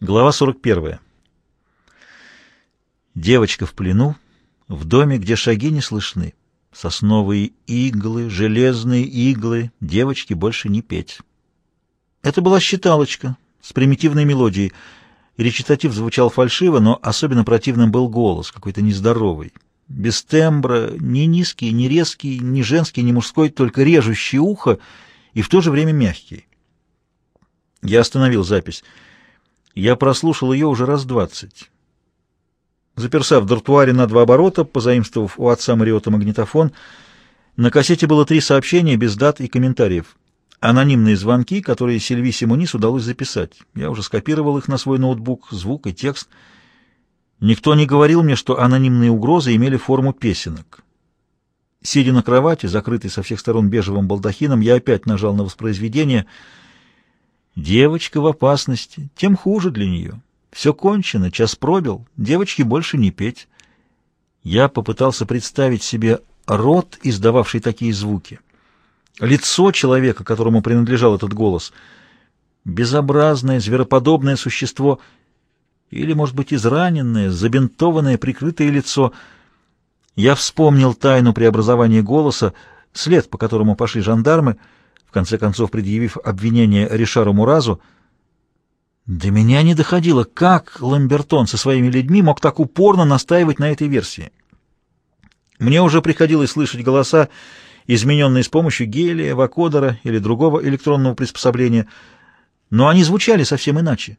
Глава 41. Девочка в плену, в доме, где шаги не слышны. Сосновые иглы, железные иглы, девочки больше не петь. Это была считалочка с примитивной мелодией. Речитатив звучал фальшиво, но особенно противным был голос, какой-то нездоровый. Без тембра, ни низкий, ни резкий, ни женский, ни мужской, только режущий ухо и в то же время мягкий. Я остановил запись. Я прослушал ее уже раз двадцать. Заперся в дартуаре на два оборота, позаимствовав у отца Мариота магнитофон, на кассете было три сообщения без дат и комментариев. Анонимные звонки, которые Сильви Симонис удалось записать. Я уже скопировал их на свой ноутбук, звук и текст. Никто не говорил мне, что анонимные угрозы имели форму песенок. Сидя на кровати, закрытой со всех сторон бежевым балдахином, я опять нажал на воспроизведение — Девочка в опасности, тем хуже для нее. Все кончено, час пробил, девочке больше не петь. Я попытался представить себе рот, издававший такие звуки. Лицо человека, которому принадлежал этот голос. Безобразное, звероподобное существо. Или, может быть, израненное, забинтованное, прикрытое лицо. Я вспомнил тайну преобразования голоса, след, по которому пошли жандармы, в конце концов предъявив обвинение Ришару Муразу, до меня не доходило, как Ламбертон со своими людьми мог так упорно настаивать на этой версии. Мне уже приходилось слышать голоса, измененные с помощью гелия, вакодера или другого электронного приспособления, но они звучали совсем иначе.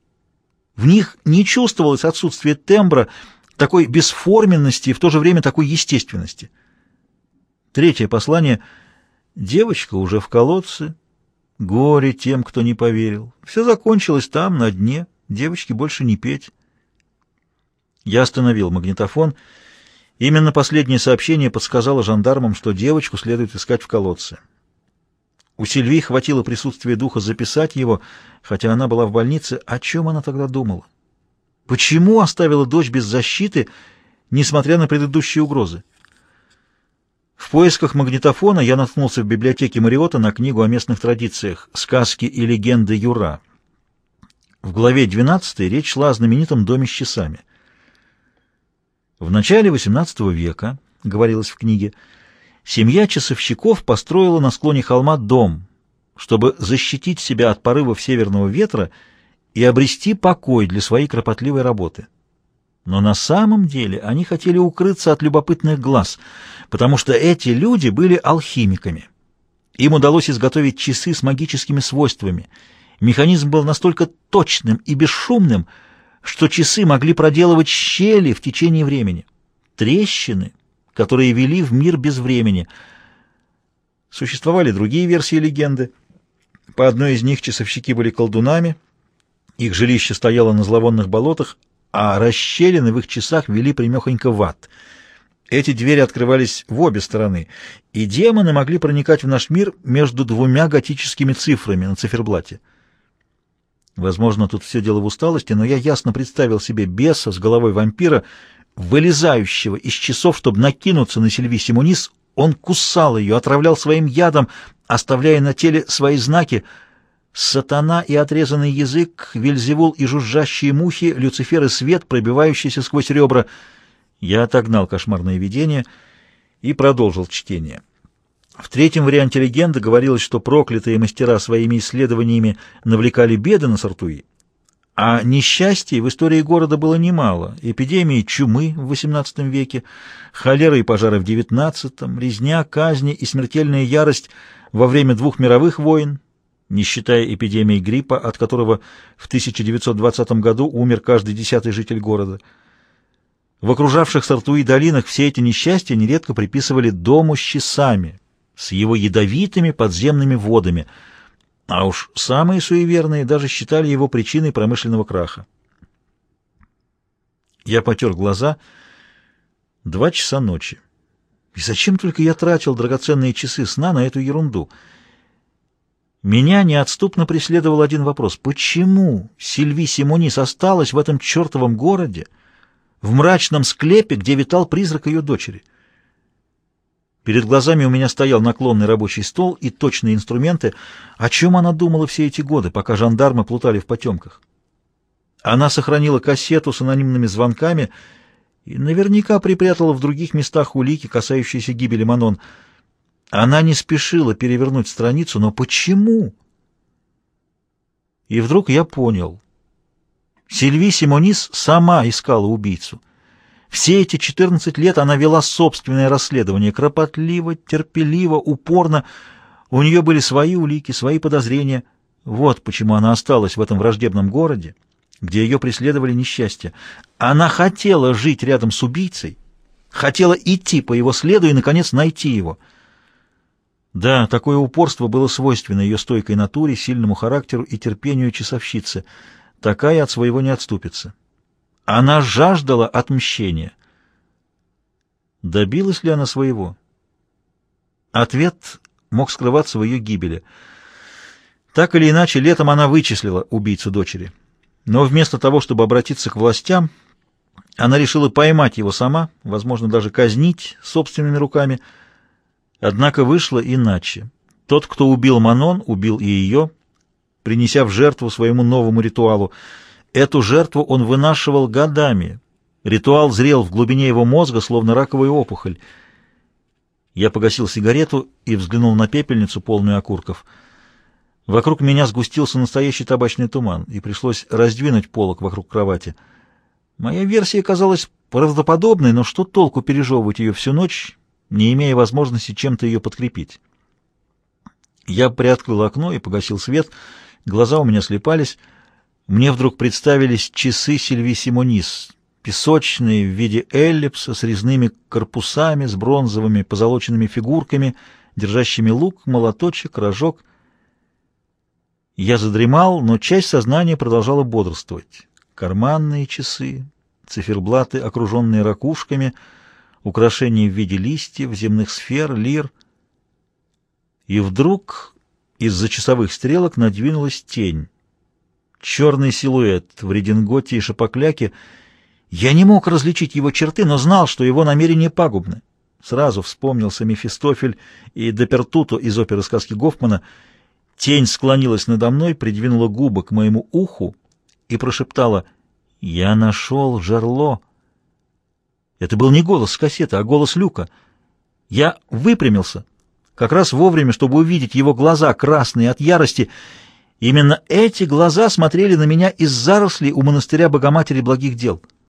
В них не чувствовалось отсутствие тембра, такой бесформенности и в то же время такой естественности. Третье послание — Девочка уже в колодце. Горе тем, кто не поверил. Все закончилось там, на дне. Девочке больше не петь. Я остановил магнитофон. Именно последнее сообщение подсказало жандармам, что девочку следует искать в колодце. У Сильвии хватило присутствия духа записать его, хотя она была в больнице. О чем она тогда думала? Почему оставила дочь без защиты, несмотря на предыдущие угрозы? В поисках магнитофона я наткнулся в библиотеке Мариота на книгу о местных традициях «Сказки и легенды Юра». В главе 12 речь шла о знаменитом доме с часами. В начале XVIII века, говорилось в книге, семья часовщиков построила на склоне холма дом, чтобы защитить себя от порывов северного ветра и обрести покой для своей кропотливой работы. Но на самом деле они хотели укрыться от любопытных глаз, потому что эти люди были алхимиками. Им удалось изготовить часы с магическими свойствами. Механизм был настолько точным и бесшумным, что часы могли проделывать щели в течение времени. Трещины, которые вели в мир без времени. Существовали другие версии легенды. По одной из них часовщики были колдунами, их жилище стояло на зловонных болотах, а расщелины в их часах вели примехонько в ад. Эти двери открывались в обе стороны, и демоны могли проникать в наш мир между двумя готическими цифрами на циферблате. Возможно, тут все дело в усталости, но я ясно представил себе беса с головой вампира, вылезающего из часов, чтобы накинуться на Сильви Симонис. Он кусал ее, отравлял своим ядом, оставляя на теле свои знаки — Сатана и отрезанный язык, Вельзевул и жужжащие мухи, Люцифер и свет, пробивающийся сквозь ребра. Я отогнал кошмарное видение и продолжил чтение. В третьем варианте легенды говорилось, что проклятые мастера своими исследованиями навлекали беды на Сартуи, а несчастий в истории города было немало. Эпидемии чумы в XVIII веке, холеры и пожары в XIX, резня, казни и смертельная ярость во время двух мировых войн, не считая эпидемии гриппа, от которого в 1920 году умер каждый десятый житель города. В окружавших Сартуи долинах все эти несчастья нередко приписывали дому с часами, с его ядовитыми подземными водами, а уж самые суеверные даже считали его причиной промышленного краха. Я потер глаза. Два часа ночи. И зачем только я тратил драгоценные часы сна на эту ерунду — меня неотступно преследовал один вопрос. Почему Сильви Симонис осталась в этом чертовом городе, в мрачном склепе, где витал призрак ее дочери? Перед глазами у меня стоял наклонный рабочий стол и точные инструменты. О чем она думала все эти годы, пока жандармы плутали в потемках? Она сохранила кассету с анонимными звонками и наверняка припрятала в других местах улики, касающиеся гибели Манон. Она не спешила перевернуть страницу, но почему? И вдруг я понял. Сильви Симонис сама искала убийцу. Все эти 14 лет она вела собственное расследование, кропотливо, терпеливо, упорно. У нее были свои улики, свои подозрения. Вот почему она осталась в этом враждебном городе, где ее преследовали несчастья. Она хотела жить рядом с убийцей, хотела идти по его следу и, наконец, найти его. Да, такое упорство было свойственно ее стойкой натуре, сильному характеру и терпению часовщицы. Такая от своего не отступится. Она жаждала отмщения. Добилась ли она своего? Ответ мог скрываться в ее гибели. Так или иначе, летом она вычислила убийцу дочери. Но вместо того, чтобы обратиться к властям, она решила поймать его сама, возможно, даже казнить собственными руками. Однако вышло иначе. Тот, кто убил Манон, убил и ее, принеся в жертву своему новому ритуалу — Эту жертву он вынашивал годами. Ритуал зрел в глубине его мозга, словно раковая опухоль. Я погасил сигарету и взглянул на пепельницу, полную окурков. Вокруг меня сгустился настоящий табачный туман, и пришлось раздвинуть полок вокруг кровати. Моя версия казалась правдоподобной, но что толку пережевывать ее всю ночь, не имея возможности чем-то ее подкрепить? Я приоткрыл окно и погасил свет, глаза у меня слепались — мне вдруг представились часы Сильви Симонис, песочные в виде эллипса с резными корпусами, с бронзовыми позолоченными фигурками, держащими лук, молоточек, рожок. Я задремал, но часть сознания продолжала бодрствовать. Карманные часы, циферблаты, окруженные ракушками, украшения в виде листьев, земных сфер, лир. И вдруг из-за часовых стрелок надвинулась тень черный силуэт в рединготе и шапокляке. Я не мог различить его черты, но знал, что его намерения пагубны. Сразу вспомнился Мефистофель и Депертуто из оперы сказки Гофмана. Тень склонилась надо мной, придвинула губы к моему уху и прошептала «Я нашел жерло». Это был не голос с кассеты, а голос Люка. Я выпрямился, как раз вовремя, чтобы увидеть его глаза, красные от ярости, Именно эти глаза смотрели на меня из зарослей у монастыря Богоматери благих дел.